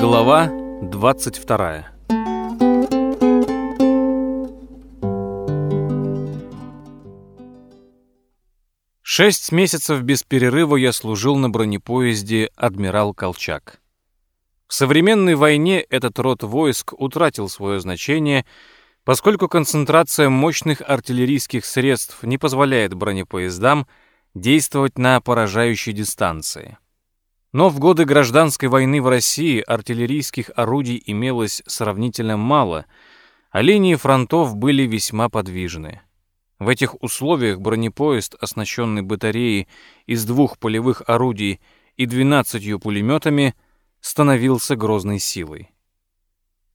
Глава 22 Шесть месяцев без перерыва я служил на бронепоезде «Адмирал Колчак». В современной войне этот род войск утратил свое значение, поскольку концентрация мощных артиллерийских средств не позволяет бронепоездам действовать на поражающей дистанции. Но в годы гражданской войны в России артиллерийских орудий имелось сравнительно мало, а линии фронтов были весьма подвижны. В этих условиях бронепоезд, оснащенный батареей из двух полевых орудий и 12 пулеметами, становился грозной силой.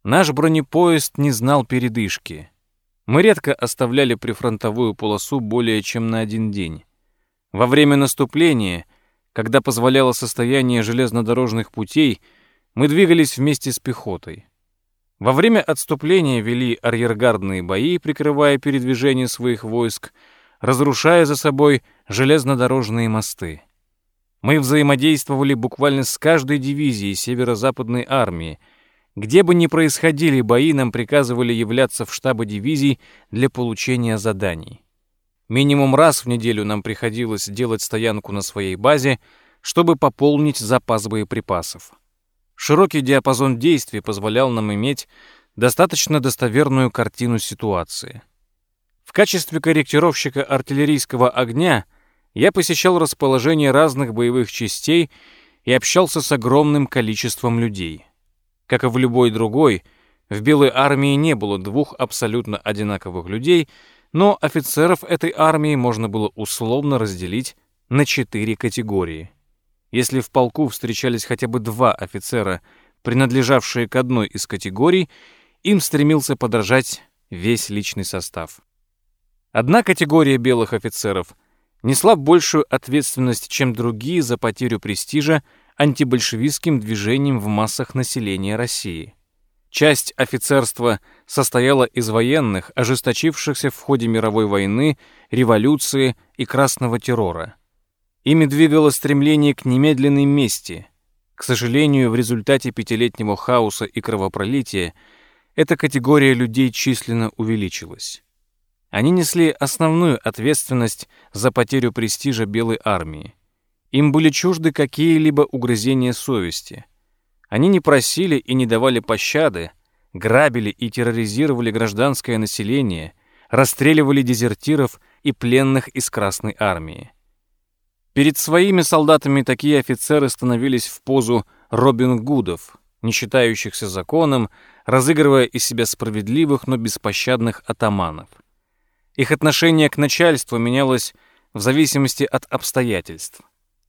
Наш бронепоезд не знал передышки. Мы редко оставляли прифронтовую полосу более чем на один день. Во время наступления — когда позволяло состояние железнодорожных путей, мы двигались вместе с пехотой. Во время отступления вели арьергардные бои, прикрывая передвижение своих войск, разрушая за собой железнодорожные мосты. Мы взаимодействовали буквально с каждой дивизией северо-западной армии. Где бы ни происходили бои, нам приказывали являться в штабы дивизий для получения заданий. Минимум раз в неделю нам приходилось делать стоянку на своей базе, чтобы пополнить запас боеприпасов. Широкий диапазон действий позволял нам иметь достаточно достоверную картину ситуации. В качестве корректировщика артиллерийского огня я посещал расположение разных боевых частей и общался с огромным количеством людей. Как и в любой другой, в Белой армии не было двух абсолютно одинаковых людей — но офицеров этой армии можно было условно разделить на четыре категории. Если в полку встречались хотя бы два офицера, принадлежавшие к одной из категорий, им стремился подражать весь личный состав. Одна категория белых офицеров несла большую ответственность, чем другие за потерю престижа антибольшевистским движением в массах населения России. Часть офицерства состояла из военных, ожесточившихся в ходе мировой войны, революции и красного террора. Ими двигало стремление к немедленной мести. К сожалению, в результате пятилетнего хаоса и кровопролития эта категория людей численно увеличилась. Они несли основную ответственность за потерю престижа Белой армии. Им были чужды какие-либо угрызения совести – они не просили и не давали пощады, грабили и терроризировали гражданское население, расстреливали дезертиров и пленных из Красной армии. Перед своими солдатами такие офицеры становились в позу Робин Гудов, не считающихся законом, разыгрывая из себя справедливых, но беспощадных атаманов. Их отношение к начальству менялось в зависимости от обстоятельств,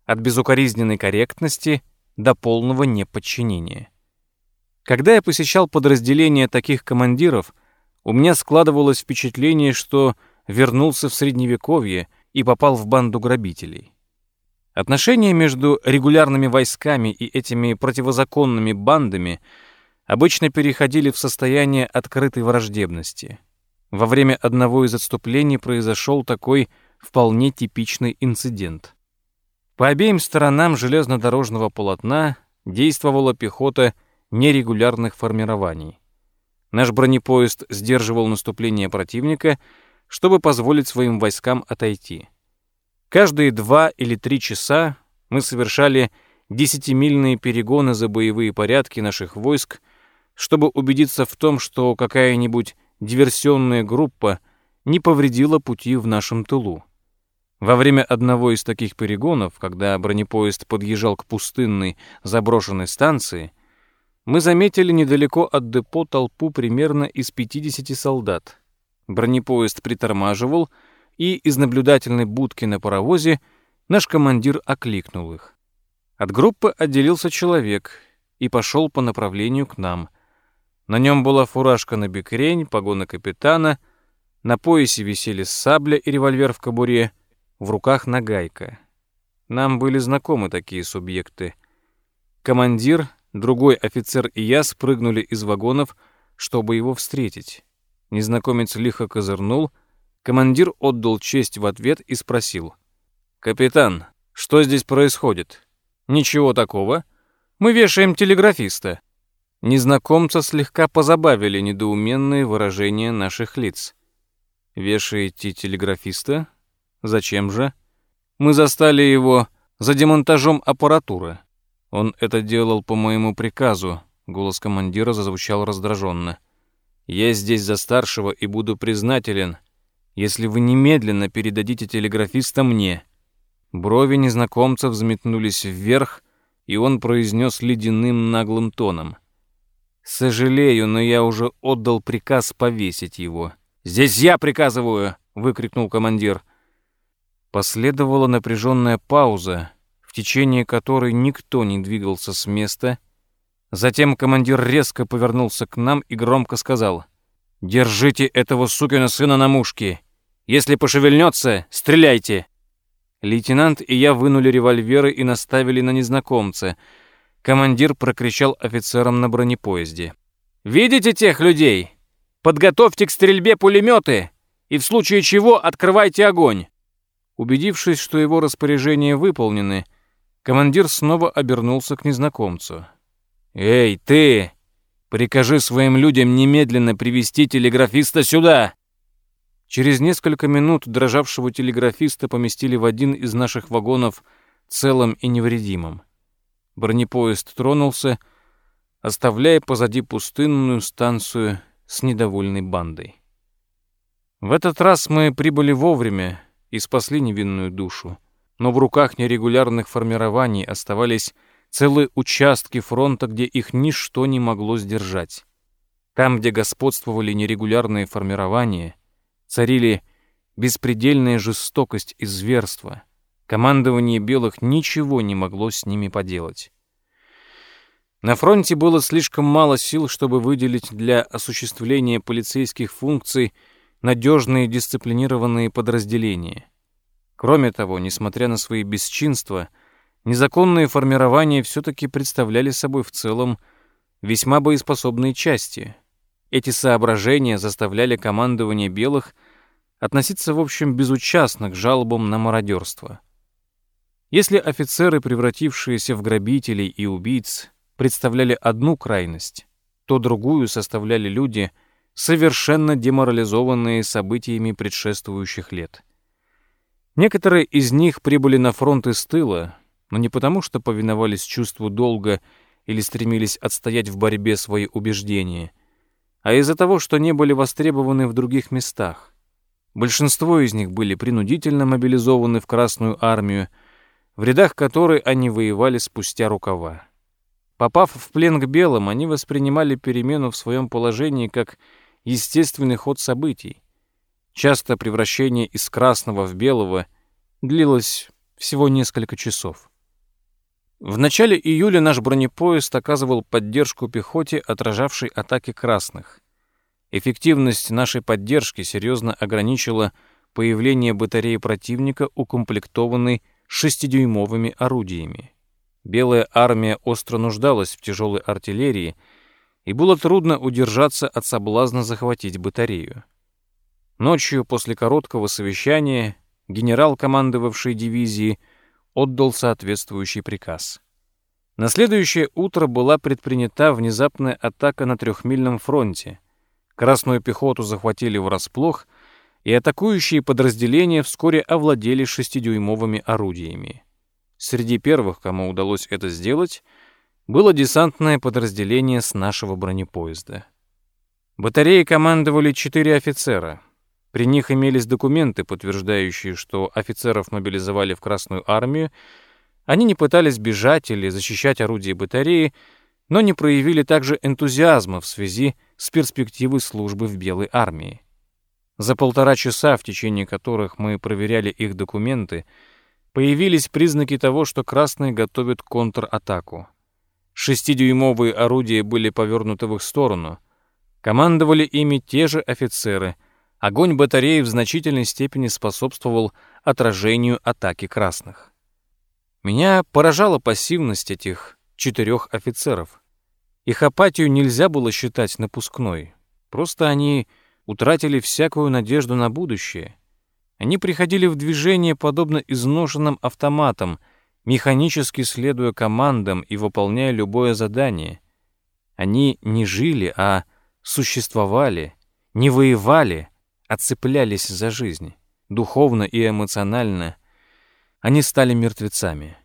от безукоризненной корректности – до полного неподчинения. Когда я посещал подразделения таких командиров, у меня складывалось впечатление, что вернулся в Средневековье и попал в банду грабителей. Отношения между регулярными войсками и этими противозаконными бандами обычно переходили в состояние открытой враждебности. Во время одного из отступлений произошел такой вполне типичный инцидент. По обеим сторонам железнодорожного полотна действовала пехота нерегулярных формирований. Наш бронепоезд сдерживал наступление противника, чтобы позволить своим войскам отойти. Каждые два или три часа мы совершали десятимильные перегоны за боевые порядки наших войск, чтобы убедиться в том, что какая-нибудь диверсионная группа не повредила пути в нашем тылу. Во время одного из таких перегонов, когда бронепоезд подъезжал к пустынной заброшенной станции, мы заметили недалеко от депо толпу примерно из 50 солдат. Бронепоезд притормаживал, и из наблюдательной будки на паровозе наш командир окликнул их. От группы отделился человек и пошел по направлению к нам. На нем была фуражка на бекрень, погоны капитана, на поясе висели сабля и револьвер в кобуре — в руках нагайка. Нам были знакомы такие субъекты. Командир, другой офицер и я спрыгнули из вагонов, чтобы его встретить. Незнакомец лихо козырнул, командир отдал честь в ответ и спросил. «Капитан, что здесь происходит?» «Ничего такого. Мы вешаем телеграфиста». Незнакомца слегка позабавили недоуменные выражения наших лиц. «Вешаете телеграфиста? Зачем же?» Мы застали его за демонтажом аппаратуры. Он это делал по моему приказу. Голос командира зазвучал раздраженно. Я здесь за старшего и буду признателен, если вы немедленно передадите телеграфиста мне. Брови незнакомца взметнулись вверх, и он произнес ледяным наглым тоном. «Сожалею, но я уже отдал приказ повесить его». «Здесь я приказываю!» — выкрикнул командир. Последовала напряженная пауза, в течение которой никто не двигался с места. Затем командир резко повернулся к нам и громко сказал «Держите этого сукина сына на мушке. Если пошевельнется, стреляйте». Лейтенант и я вынули револьверы и наставили на незнакомца. Командир прокричал офицерам на бронепоезде. «Видите тех людей? Подготовьте к стрельбе пулеметы и в случае чего открывайте огонь. Убедившись, что его распоряжения выполнены, командир снова обернулся к незнакомцу. «Эй, ты! Прикажи своим людям немедленно привести телеграфиста сюда!» Через несколько минут дрожавшего телеграфиста поместили в один из наших вагонов целым и невредимым. Бронепоезд тронулся, оставляя позади пустынную станцию с недовольной бандой. В этот раз мы прибыли вовремя, и спасли невинную душу. Но в руках нерегулярных формирований оставались целые участки фронта, где их ничто не могло сдержать. Там, где господствовали нерегулярные формирования, царили беспредельная жестокость и зверство. Командование белых ничего не могло с ними поделать. На фронте было слишком мало сил, чтобы выделить для осуществления полицейских функций надежные дисциплинированные подразделения. Кроме того, несмотря на свои бесчинства, незаконные формирования все-таки представляли собой в целом весьма боеспособные части. Эти соображения заставляли командование белых относиться, в общем, безучастно к жалобам на мародерство. Если офицеры, превратившиеся в грабителей и убийц, представляли одну крайность, то другую составляли люди – совершенно деморализованные событиями предшествующих лет. Некоторые из них прибыли на фронт из тыла, но не потому, что повиновались чувству долга или стремились отстоять в борьбе свои убеждения, а из-за того, что не были востребованы в других местах. Большинство из них были принудительно мобилизованы в Красную армию, в рядах которой они воевали спустя рукава. Попав в плен к белым, они воспринимали перемену в своем положении как естественный ход событий. Часто превращение из красного в белого длилось всего несколько часов. В начале июля наш бронепоезд оказывал поддержку пехоте, отражавшей атаки красных. Эффективность нашей поддержки серьезно ограничила появление батареи противника, укомплектованной шестидюймовыми орудиями. Белая армия остро нуждалась в тяжелой артиллерии — и было трудно удержаться от соблазна захватить батарею. Ночью после короткого совещания генерал, командовавший дивизией, отдал соответствующий приказ. На следующее утро была предпринята внезапная атака на трехмильном фронте. Красную пехоту захватили врасплох, и атакующие подразделения вскоре овладели шестидюймовыми орудиями. Среди первых, кому удалось это сделать, было десантное подразделение с нашего бронепоезда. Батареей командовали четыре офицера. При них имелись документы, подтверждающие, что офицеров мобилизовали в Красную армию. Они не пытались бежать или защищать орудия батареи, но не проявили также энтузиазма в связи с перспективой службы в Белой армии. За полтора часа, в течение которых мы проверяли их документы, появились признаки того, что красные готовят контратаку. Шестидюймовые орудия были повернуты в их сторону. Командовали ими те же офицеры. Огонь батареи в значительной степени способствовал отражению атаки красных. Меня поражала пассивность этих четырех офицеров. Их апатию нельзя было считать напускной. Просто они утратили всякую надежду на будущее. Они приходили в движение подобно изношенным автоматам — механически следуя командам и выполняя любое задание. Они не жили, а существовали, не воевали, а цеплялись за жизнь. Духовно и эмоционально они стали мертвецами.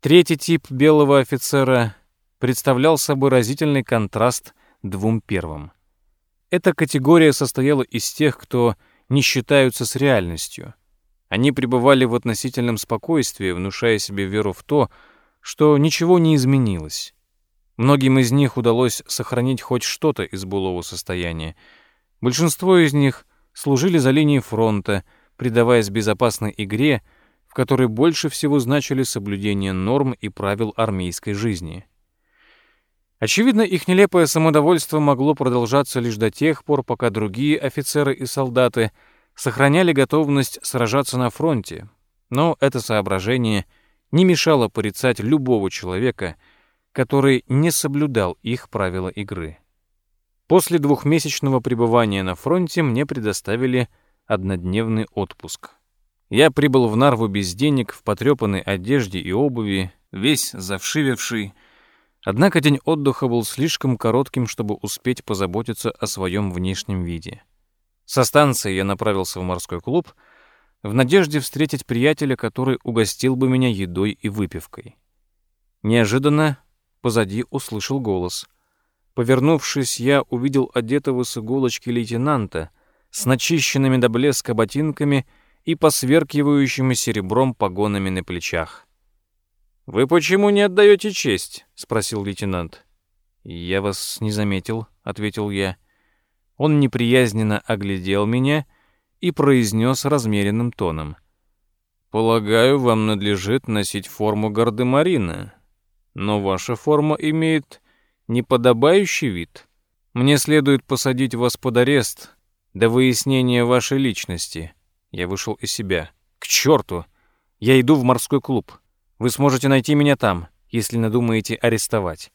Третий тип белого офицера представлял собой разительный контраст двум первым. Эта категория состояла из тех, кто не считаются с реальностью. Они пребывали в относительном спокойствии, внушая себе веру в то, что ничего не изменилось. Многим из них удалось сохранить хоть что-то из былого состояния. Большинство из них служили за линией фронта, предаваясь безопасной игре, в которой больше всего значили соблюдение норм и правил армейской жизни. Очевидно, их нелепое самодовольство могло продолжаться лишь до тех пор, пока другие офицеры и солдаты сохраняли готовность сражаться на фронте, но это соображение не мешало порицать любого человека — который не соблюдал их правила игры. После двухмесячного пребывания на фронте мне предоставили однодневный отпуск. Я прибыл в Нарву без денег, в потрепанной одежде и обуви, весь завшивевший. Однако день отдыха был слишком коротким, чтобы успеть позаботиться о своем внешнем виде. Со станции я направился в морской клуб в надежде встретить приятеля, который угостил бы меня едой и выпивкой. Неожиданно позади услышал голос. Повернувшись, я увидел одетого с иголочки лейтенанта с начищенными до блеска ботинками и посверкивающими серебром погонами на плечах. «Вы почему не отдаете честь?» — спросил лейтенант. «Я вас не заметил», — ответил я. Он неприязненно оглядел меня и произнес размеренным тоном. «Полагаю, вам надлежит носить форму гардемарина но ваша форма имеет неподобающий вид. Мне следует посадить вас под арест до выяснения вашей личности. Я вышел из себя. К черту! Я иду в морской клуб. Вы сможете найти меня там, если надумаете арестовать.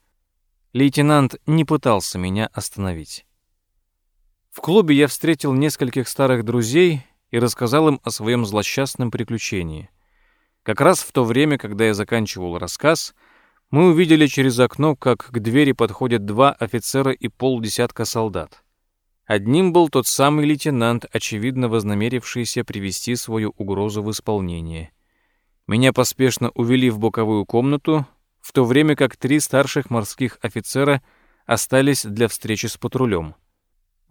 Лейтенант не пытался меня остановить. В клубе я встретил нескольких старых друзей и рассказал им о своем злосчастном приключении. Как раз в то время, когда я заканчивал рассказ, мы увидели через окно, как к двери подходят два офицера и полдесятка солдат. Одним был тот самый лейтенант, очевидно вознамерившийся привести свою угрозу в исполнение. Меня поспешно увели в боковую комнату, в то время как три старших морских офицера остались для встречи с патрулем.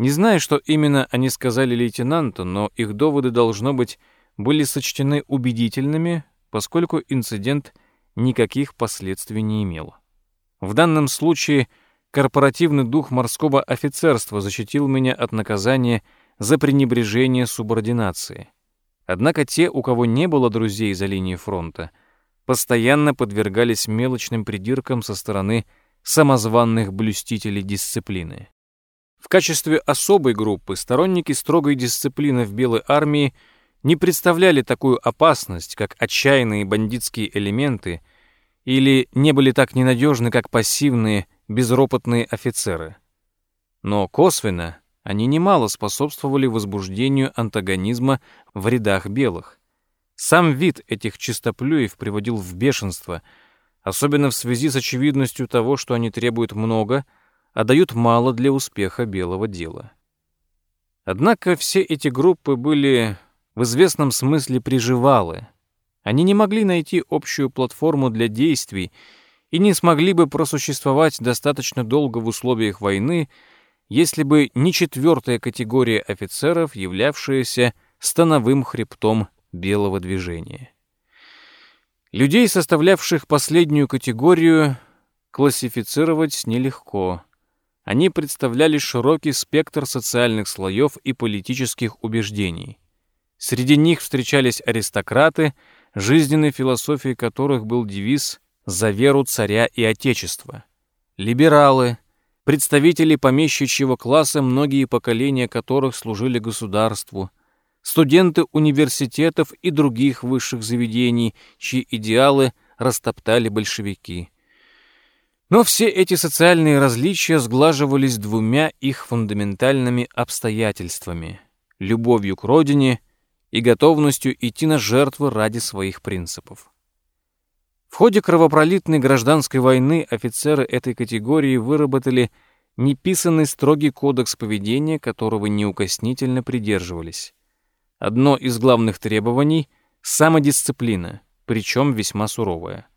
Не знаю, что именно они сказали лейтенанту, но их доводы, должно быть, были сочтены убедительными, поскольку инцидент никаких последствий не имел. В данном случае корпоративный дух морского офицерства защитил меня от наказания за пренебрежение субординации. Однако те, у кого не было друзей за линией фронта, постоянно подвергались мелочным придиркам со стороны самозванных блюстителей дисциплины. В качестве особой группы сторонники строгой дисциплины в Белой армии – не представляли такую опасность, как отчаянные бандитские элементы, или не были так ненадежны, как пассивные, безропотные офицеры. Но косвенно они немало способствовали возбуждению антагонизма в рядах белых. Сам вид этих чистоплюев приводил в бешенство, особенно в связи с очевидностью того, что они требуют много, а дают мало для успеха белого дела. Однако все эти группы были в известном смысле приживалы. Они не могли найти общую платформу для действий и не смогли бы просуществовать достаточно долго в условиях войны, если бы не четвертая категория офицеров, являвшаяся становым хребтом белого движения. Людей, составлявших последнюю категорию, классифицировать нелегко. Они представляли широкий спектр социальных слоев и политических убеждений. Среди них встречались аристократы, жизненной философией которых был девиз «За веру царя и отечества», либералы, представители помещичьего класса, многие поколения которых служили государству, студенты университетов и других высших заведений, чьи идеалы растоптали большевики. Но все эти социальные различия сглаживались двумя их фундаментальными обстоятельствами — любовью к родине — и готовностью идти на жертвы ради своих принципов. В ходе кровопролитной гражданской войны офицеры этой категории выработали неписанный строгий кодекс поведения, которого неукоснительно придерживались. Одно из главных требований — самодисциплина, причем весьма суровая.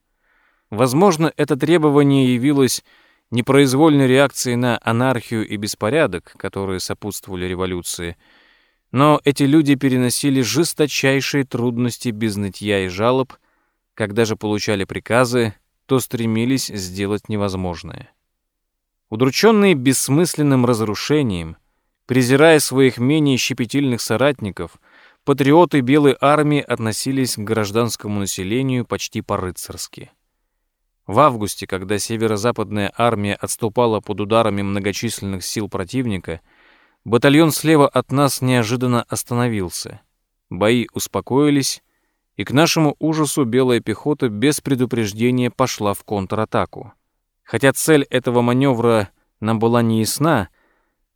Возможно, это требование явилось непроизвольной реакцией на анархию и беспорядок, которые сопутствовали революции, но эти люди переносили жесточайшие трудности без нытья и жалоб, когда же получали приказы, то стремились сделать невозможное. Удрученные бессмысленным разрушением, презирая своих менее щепетильных соратников, патриоты Белой армии относились к гражданскому населению почти по-рыцарски. В августе, когда северо-западная армия отступала под ударами многочисленных сил противника, батальон слева от нас неожиданно остановился. Бои успокоились, и к нашему ужасу белая пехота без предупреждения пошла в контратаку. Хотя цель этого маневра нам была не ясна,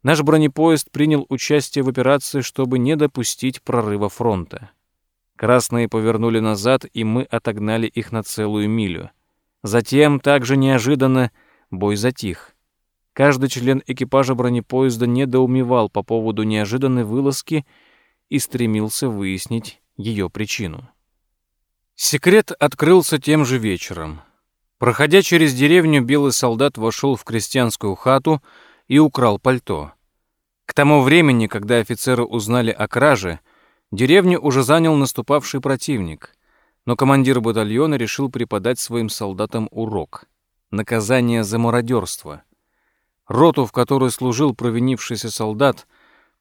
наш бронепоезд принял участие в операции, чтобы не допустить прорыва фронта. Красные повернули назад, и мы отогнали их на целую милю. Затем, также неожиданно, бой затих. Каждый член экипажа бронепоезда недоумевал по поводу неожиданной вылазки и стремился выяснить ее причину. Секрет открылся тем же вечером. Проходя через деревню, белый солдат вошел в крестьянскую хату и украл пальто. К тому времени, когда офицеры узнали о краже, деревню уже занял наступавший противник, но командир батальона решил преподать своим солдатам урок — наказание за мародерство. Роту, в которой служил провинившийся солдат,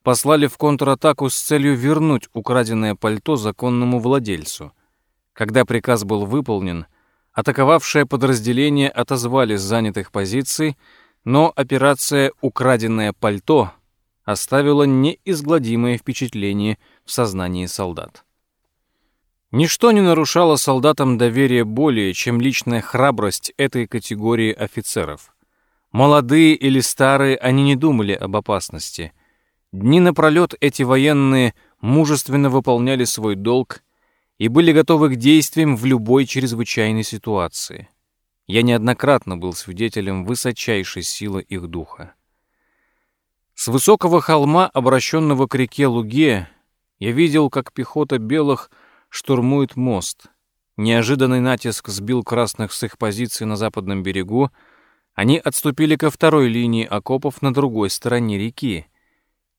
послали в контратаку с целью вернуть украденное пальто законному владельцу. Когда приказ был выполнен — Атаковавшее подразделение отозвали с занятых позиций, но операция «Украденное пальто» оставила неизгладимое впечатление в сознании солдат. Ничто не нарушало солдатам доверие более, чем личная храбрость этой категории офицеров. Молодые или старые, они не думали об опасности. Дни напролет эти военные мужественно выполняли свой долг и были готовы к действиям в любой чрезвычайной ситуации. Я неоднократно был свидетелем высочайшей силы их духа. С высокого холма, обращенного к реке Луге, я видел, как пехота белых штурмует мост. Неожиданный натиск сбил красных с их позиций на западном берегу, они отступили ко второй линии окопов на другой стороне реки —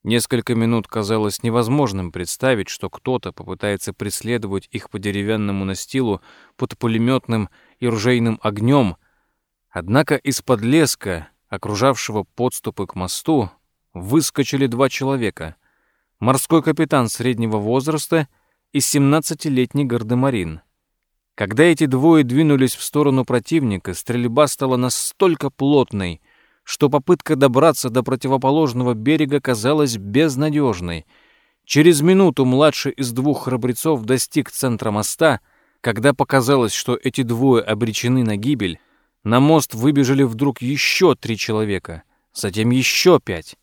Несколько минут казалось невозможным представить, что кто-то попытается преследовать их по деревянному настилу под пулеметным и ружейным огнем. Однако из-под леска, окружавшего подступы к мосту, выскочили два человека. Морской капитан среднего возраста и 17-летний гардемарин. Когда эти двое двинулись в сторону противника, стрельба стала настолько плотной, что попытка добраться до противоположного берега казалась безнадежной. Через минуту младший из двух храбрецов достиг центра моста, когда показалось, что эти двое обречены на гибель, на мост выбежали вдруг еще три человека, затем еще пять.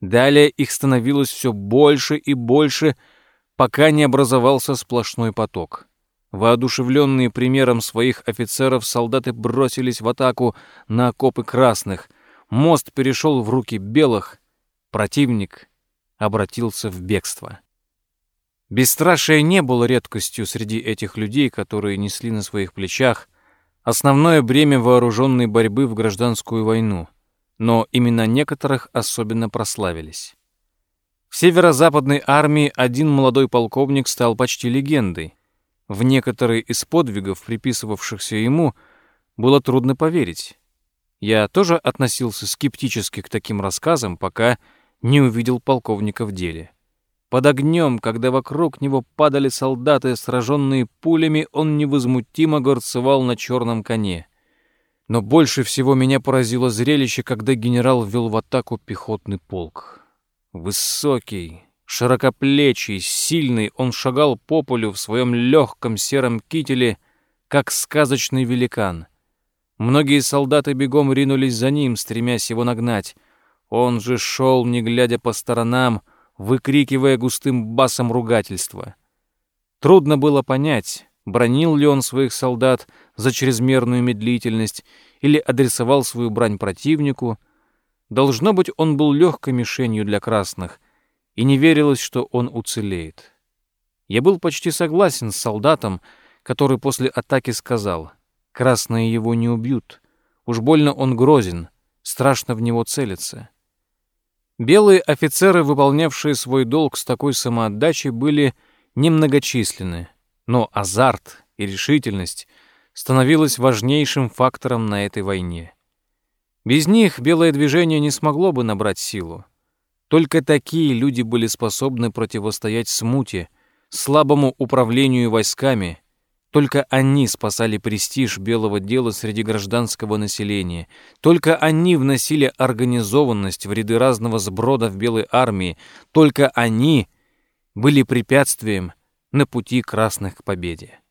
Далее их становилось все больше и больше, пока не образовался сплошной поток. Воодушевленные примером своих офицеров, солдаты бросились в атаку на окопы красных — Мост перешел в руки белых, противник обратился в бегство. Бесстрашие не было редкостью среди этих людей, которые несли на своих плечах основное бремя вооруженной борьбы в гражданскую войну, но именно некоторых особенно прославились. В северо-западной армии один молодой полковник стал почти легендой. В некоторые из подвигов, приписывавшихся ему, было трудно поверить. Я тоже относился скептически к таким рассказам, пока не увидел полковника в деле. Под огнем, когда вокруг него падали солдаты, сраженные пулями, он невозмутимо горцевал на черном коне. Но больше всего меня поразило зрелище, когда генерал ввел в атаку пехотный полк. Высокий, широкоплечий, сильный, он шагал по полю в своем легком сером кителе, как сказочный великан — Многие солдаты бегом ринулись за ним, стремясь его нагнать. Он же шел, не глядя по сторонам, выкрикивая густым басом ругательства. Трудно было понять, бронил ли он своих солдат за чрезмерную медлительность или адресовал свою брань противнику. Должно быть, он был легкой мишенью для красных, и не верилось, что он уцелеет. Я был почти согласен с солдатом, который после атаки сказал, «Красные его не убьют. Уж больно он грозен, страшно в него целиться». Белые офицеры, выполнявшие свой долг с такой самоотдачей, были немногочисленны, но азарт и решительность становились важнейшим фактором на этой войне. Без них белое движение не смогло бы набрать силу. Только такие люди были способны противостоять смуте, слабому управлению войсками. Только они спасали престиж белого дела среди гражданского населения. Только они вносили организованность в ряды разного сброда в белой армии. Только они были препятствием на пути красных к победе.